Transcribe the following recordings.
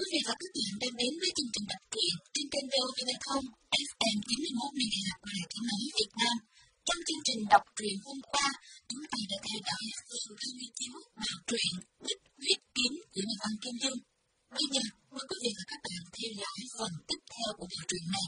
Quý vị và các bạn đang đến với chương trình đặc biệt trên kênh VOV Thông FM 91 MHz của Đài Tiếng nói Việt Nam. Trong chương trình đọc truyện hôm qua, chúng ta đã theo dõi phần 29 bộ truyện Bích huyết kiếm của nhà văn Kim Dung. Bây giờ, mời quý vị và các bạn theo dõi phần tiếp theo của bài truyện này.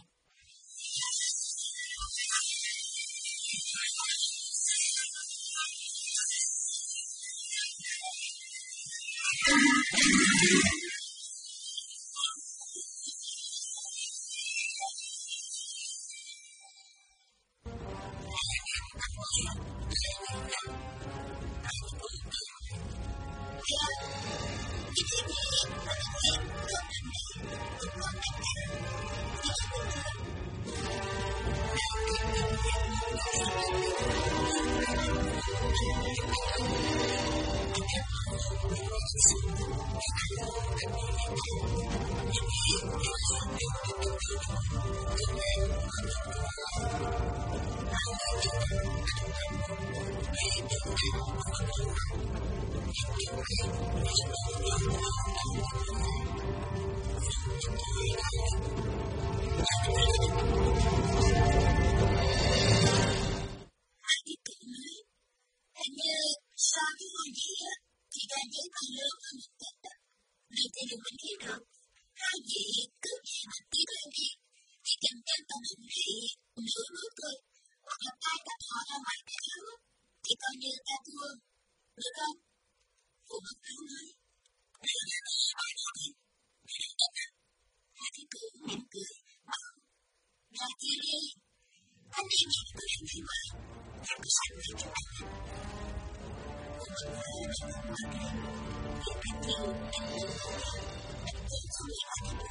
他们是怎么被选进来的？他们是？我们什么？不。我早已看透，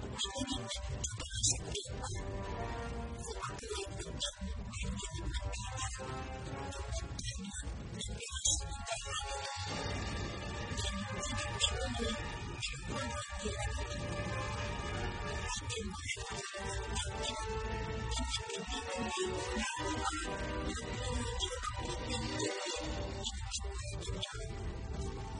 我根本就没有心痛。我早已明白，爱已很难。我早已明白，爱已很难。我早已明白，爱已很难。我早已明白，爱已很难。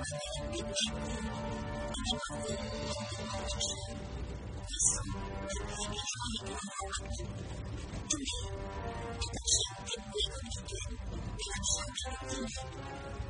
但是他们的人并不是是他们的人他们的人就是你想他们一定是为了你好的终于但是他们不一是对你的人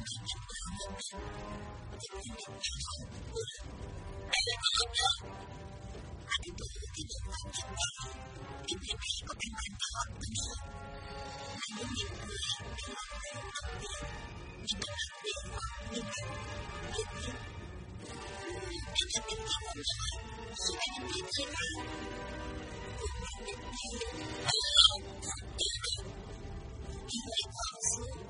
每天早上，我都会起床，起来跑步。我每天都坚持锻炼，因为这个运动的好处。每天都会锻炼身体，增强免疫力。每天，每天坚持运动，身体健康。每天都会锻炼身体，增强免疫力。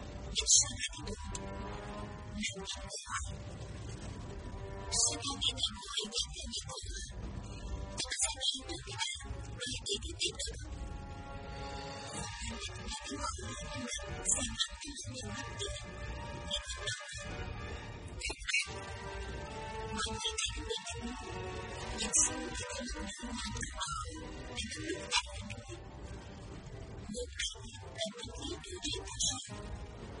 是下面的路，没什么好怕的。身边的你我已经认识过了，你们的，的，是的，的。的，是的，的，的。的，的。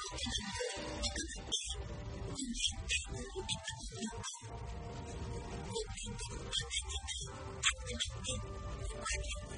Thank you.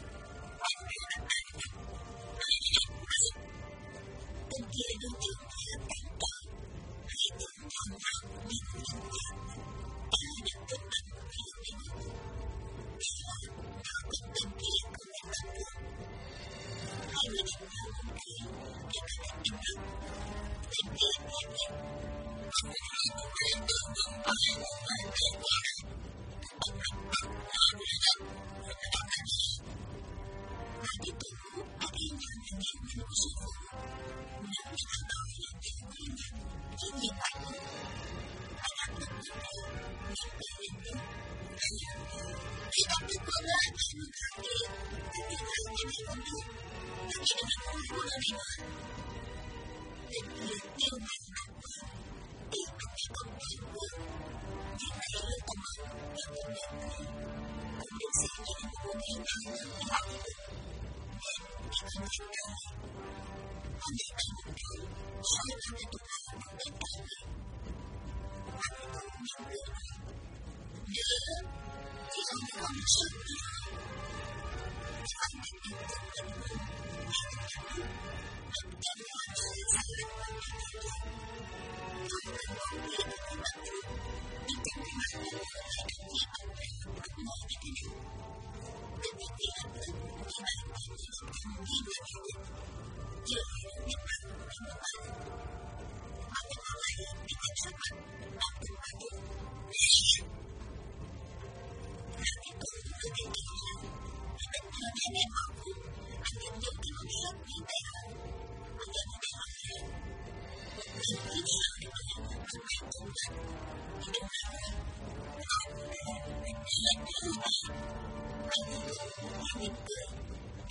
你听不听？谁在听？听不听？谁在听？你听不听？谁在听？听不听？谁在听？你听不听？谁在听？听不听？谁在听？你听不听？谁在听？听不听？谁在听？你听不听？谁在听？听不听？幼儿园里玩，幼儿园里玩。爸爸妈妈陪他玩，爸爸妈妈陪他玩。小朋友在幼儿园，小朋友在幼儿园。老师教他学拼音，老师教他学拼音。小朋友在幼儿园，小朋友在幼儿园。小朋友在幼儿园，小朋友在幼儿园。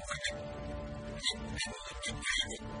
是不是真的是的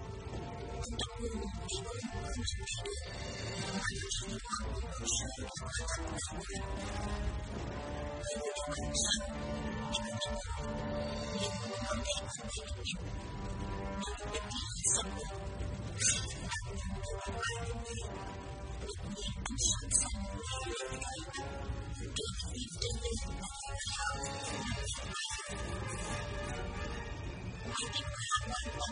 我 think we have one 脱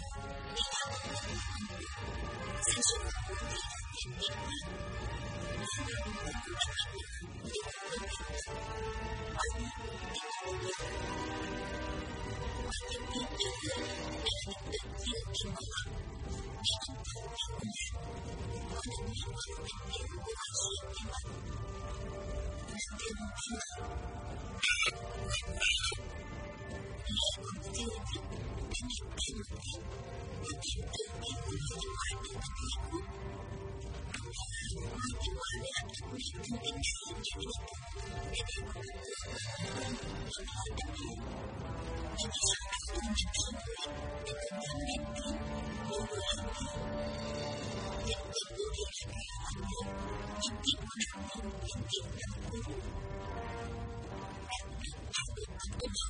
你把我们的话语，在这个无敌的天地里，我们能够得到你的温柔，而你给我的温柔，我们的边缘被你的天平了，你的头顶里，我的灵魂里面不可思议吗？你的边缘，我的温柔。你到底有没有爱过？你到底有没有爱过？你到底有没有爱过？你到底有没有爱过？你到底有没有爱过？你到底有没有爱过？你到底有没有爱过？你到底有没有爱过？你到底有没有爱过？Maka,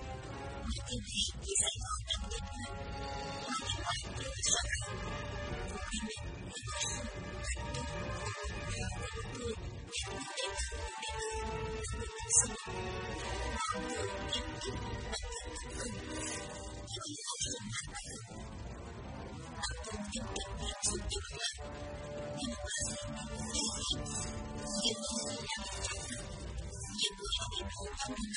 kita akan mengambil tiga tanda yang akan kita lakukan untuk. 并不要你投奔的人，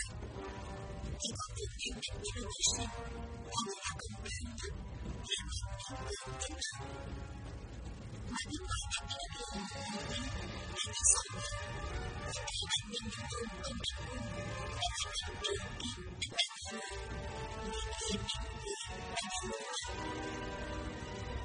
你可以凭着你的理性忘了他跟别人的爹妈同样真诚。我的爸爸那个女人，那个嫂子，我爸爸那个女人跟别人，他是真正的爱情，你可以凭着爱情。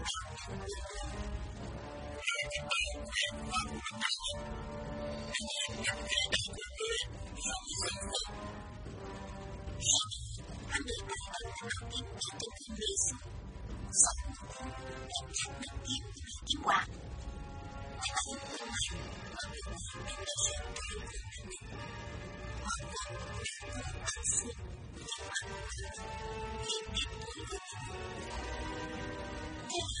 他每天晚上都去，每天每天去，有时去，他每天晚上都去，每天每天去，有时去。他每天晚上都去，每天每天去，有时去。you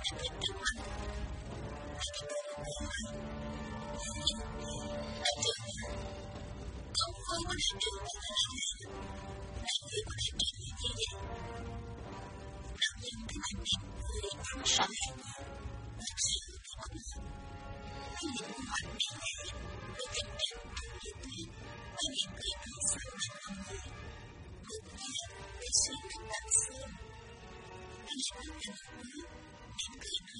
爱的温暖，爱的关怀，爱的陪伴，爱的关怀。阳光过来照，照亮我，让我不再孤单。太阳的温暖，给我光明，让我看见未来。爱的陪伴，给我力量，爱的陪伴，让我坚强。我听见，我听见，爱的呼唤。Jesus.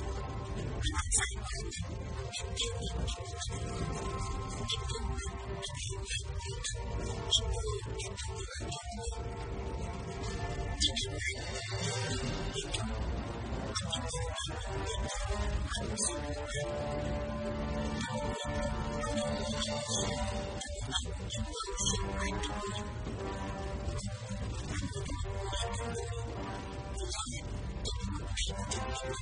一寸光阴一寸金，寸金难买寸光阴。一寸光阴一寸金，寸金难买寸光阴。一寸光阴一寸金，寸金难买寸光阴。一寸光阴一寸金，寸金难买寸光阴。一寸光阴一寸金，寸金难买寸光阴。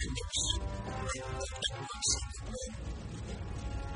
Thank you.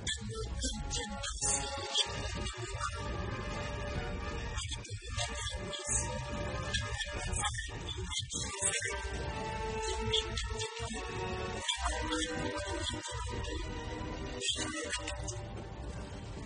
当我看见白雪一片一片落下，一朵一朵的花，一朵一朵的花，一朵一朵的花，一朵一朵的花。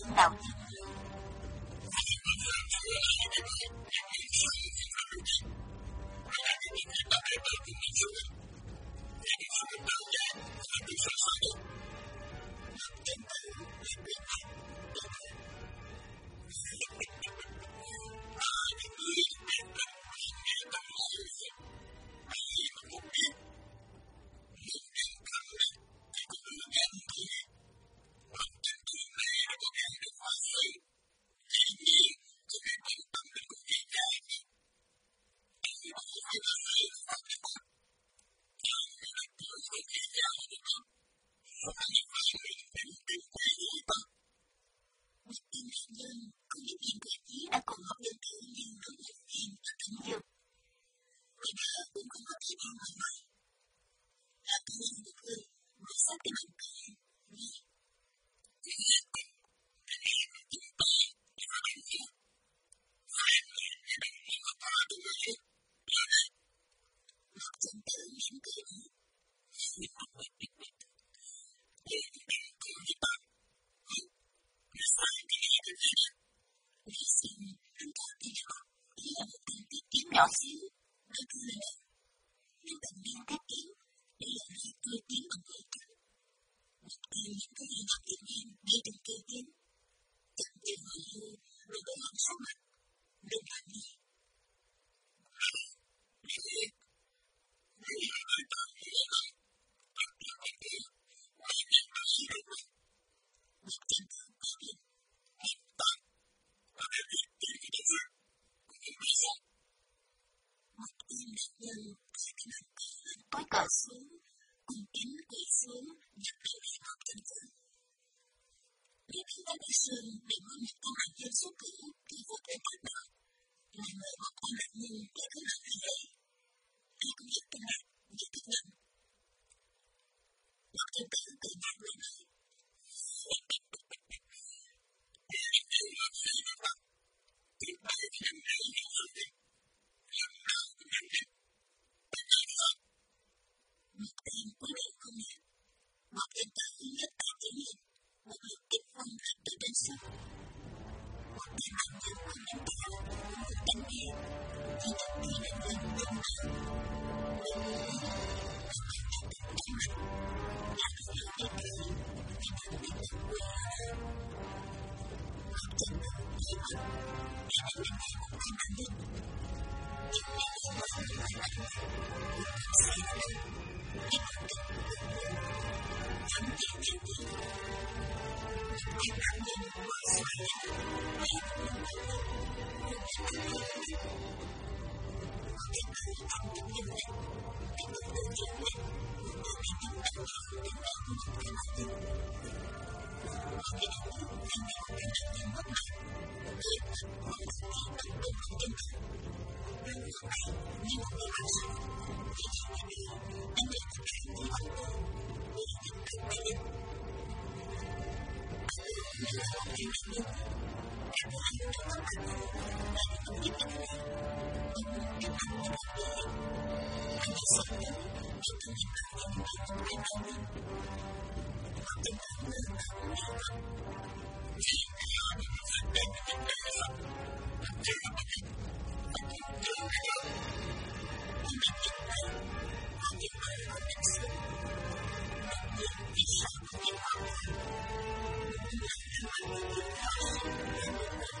是不 años. racines contiennent des formes de pyramides. Les pyramides sont des monuments à Dieu pays qui vont être là. La mort en amont de la 天地万物，生灵百态。日月星辰，万物万象。日月星辰，万物万象。日月星辰，万物万象。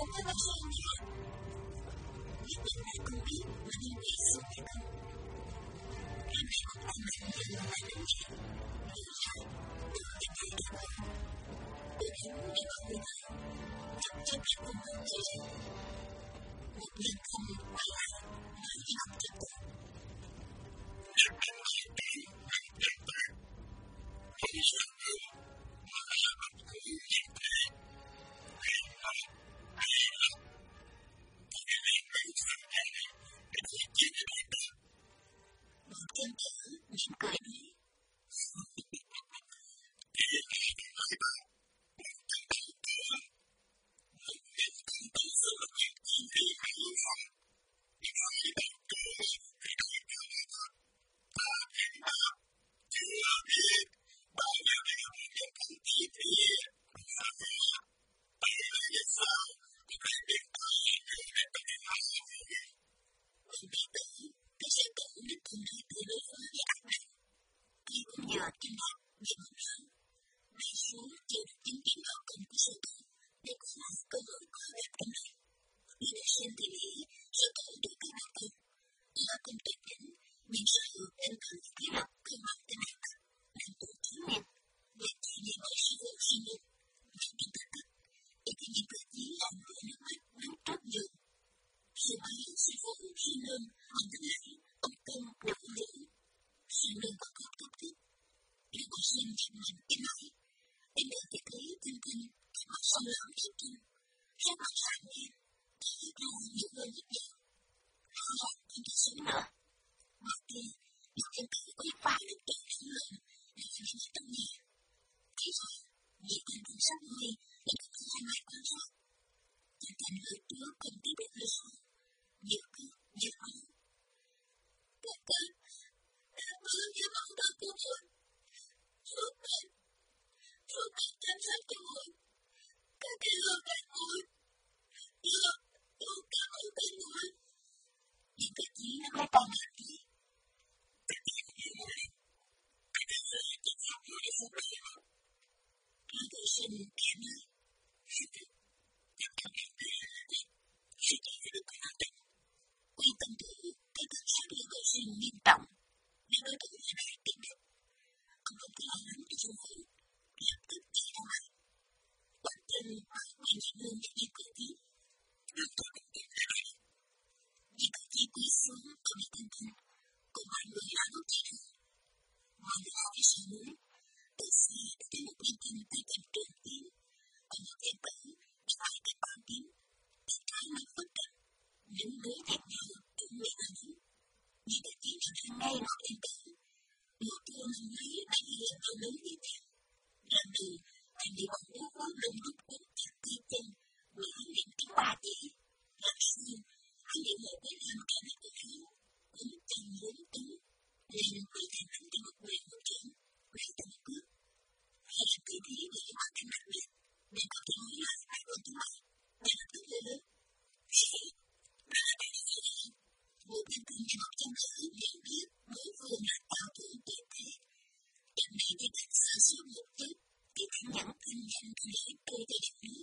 quân đạo. 你很 Thank you.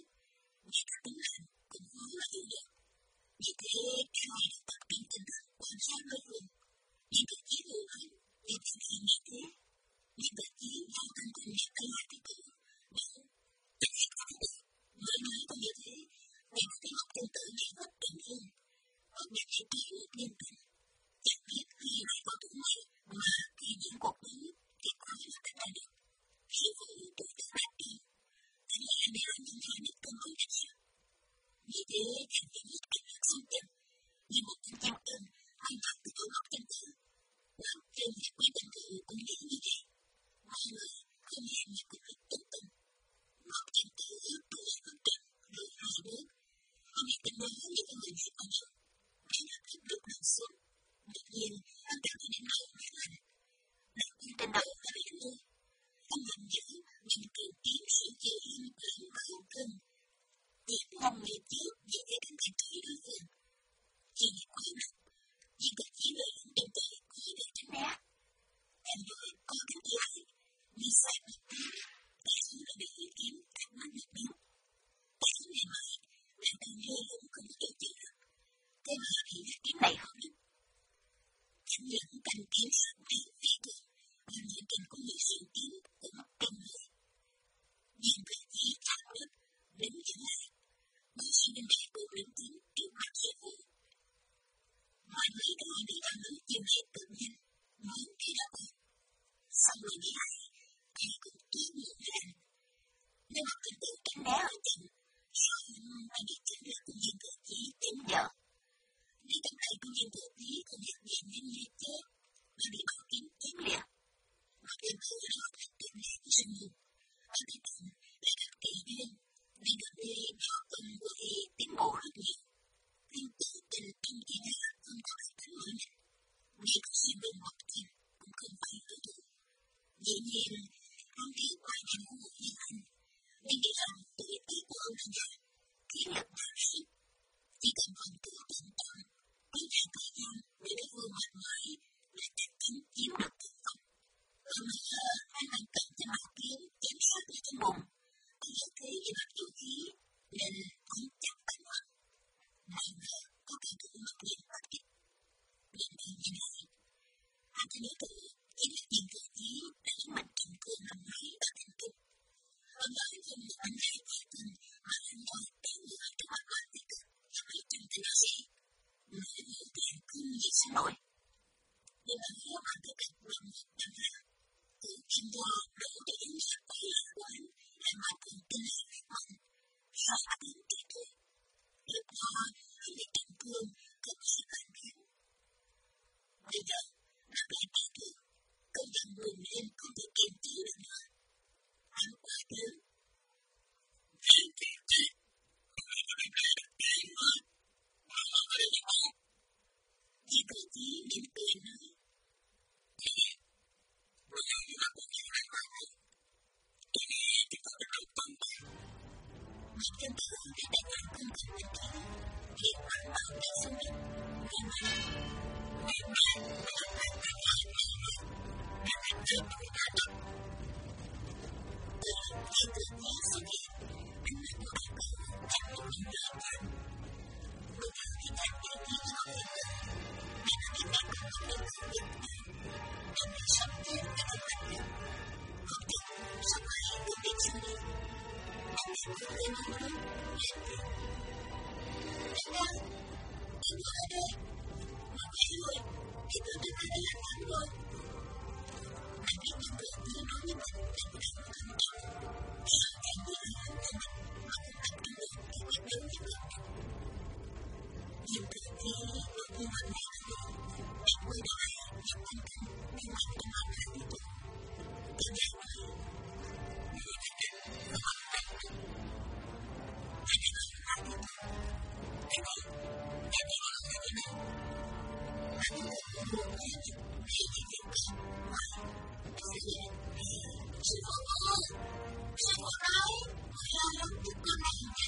some more 我爱我遥远的祖国，我爱，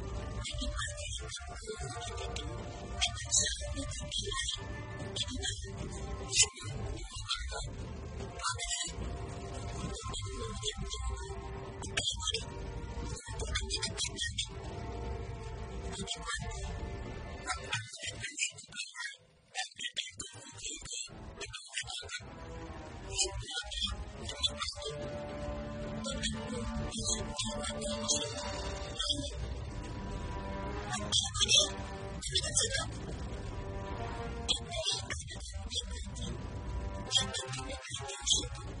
爱的花，爱的歌，爱的路，爱的笑，爱的泪，爱的梦，永远不分开。爱的雨，爱的风，爱的你，爱的我，永远不分离。爱的花，爱的歌，爱的路，爱的笑，爱的泪，爱的梦，永远不分开。爱的雨，爱的风，爱的你，爱的我，永远不分离。我结婚了，你们知道。你们知道，你们知道，你们知道，你们知道。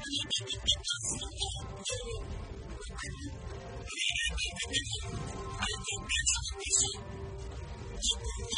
Thank you.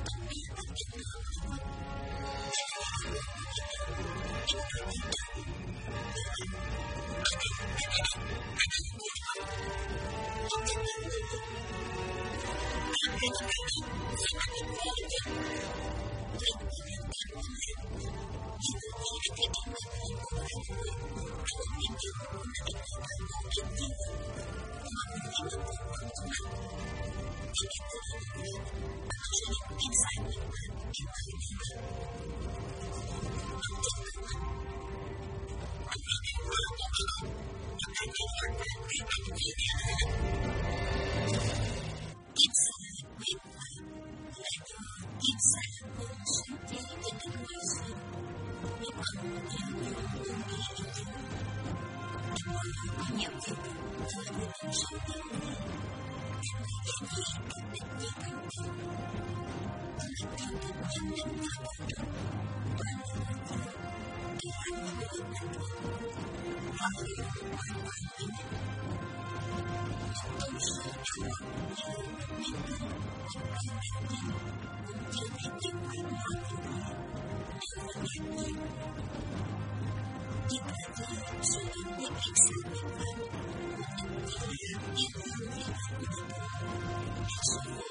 天苍苍，野茫茫，风吹草低见牛羊。天苍苍，野茫茫，风吹草低见牛羊。天苍苍，野茫茫，风吹草低见牛羊。天苍苍，野茫茫，风吹草低见牛羊。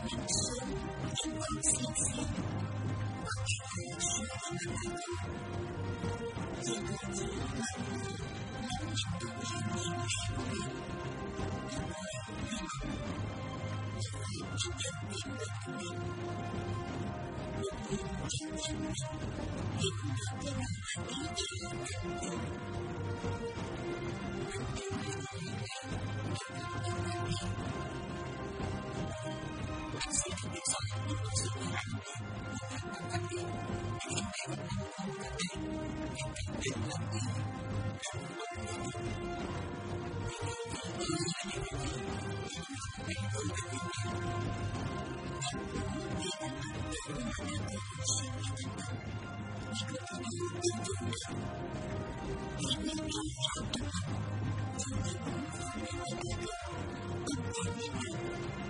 人生，尽管曲折，万事不需强求。一个人，一个人，孤独也是一种美。一个人，一个人，寂寞也是一种美。一个人，一个人，孤也是一种美。一个人，一个人，寂寞也。生死从未在意，生死不改。你我坦荡荡，天地万物同甘甜。天地万物同甘甜，天地万物同甘甜。你我坦荡荡，天地万物同甘甜。你我坦荡荡，天地万物同甘甜。你我坦荡荡，天地万物同甘甜。你我坦荡荡，天地万物同甘甜。你我坦荡荡，天地万物同甘甜。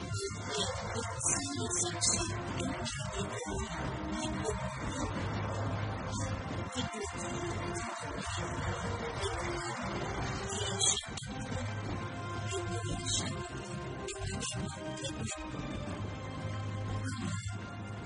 一叶落，千里江山；一叶落，一叶落，一叶落，一叶落，一叶落，一叶落，一叶落，一叶落，一叶落，一叶落，一叶落，一叶落。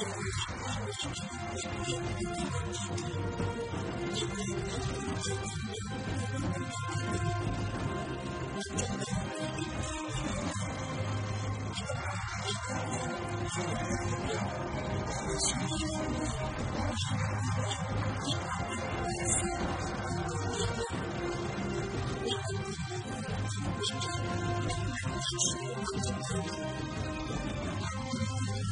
一寸光阴一寸金，寸金难买寸光阴。一寸光阴一寸金，寸金难买寸光阴。一寸光阴一寸金，寸金难买寸光阴。一寸光阴一寸金，寸金难买寸光阴。一寸光阴一寸金，寸金难买寸光阴。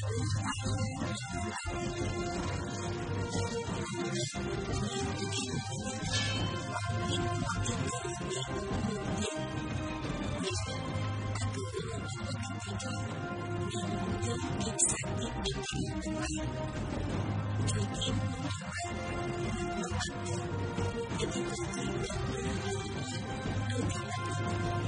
我用我的爱，为你守候。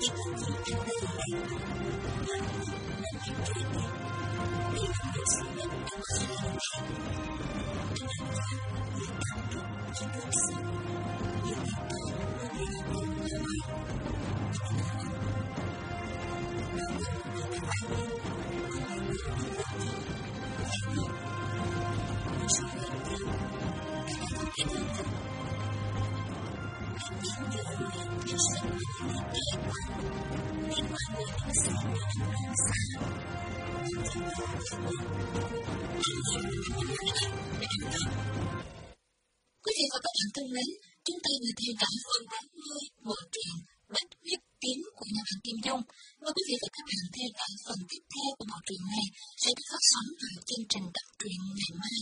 你不能改变命运，命运注定你，你不能改变的只是命运。你不能改变，你不能改变命运，命运不能改变，命运不能改变命运。Người với quan người người Quý vị và các bạn thân mến, chúng ta vừa theo dõi phần 40 bộ truyện Bách huyết kiếm của nhà văn Kim Dung. Mời quý vị và các bạn theo dõi phần tiếp theo của bộ truyện này sẽ được phát sóng vào chương trình đọc truyện ngày mai.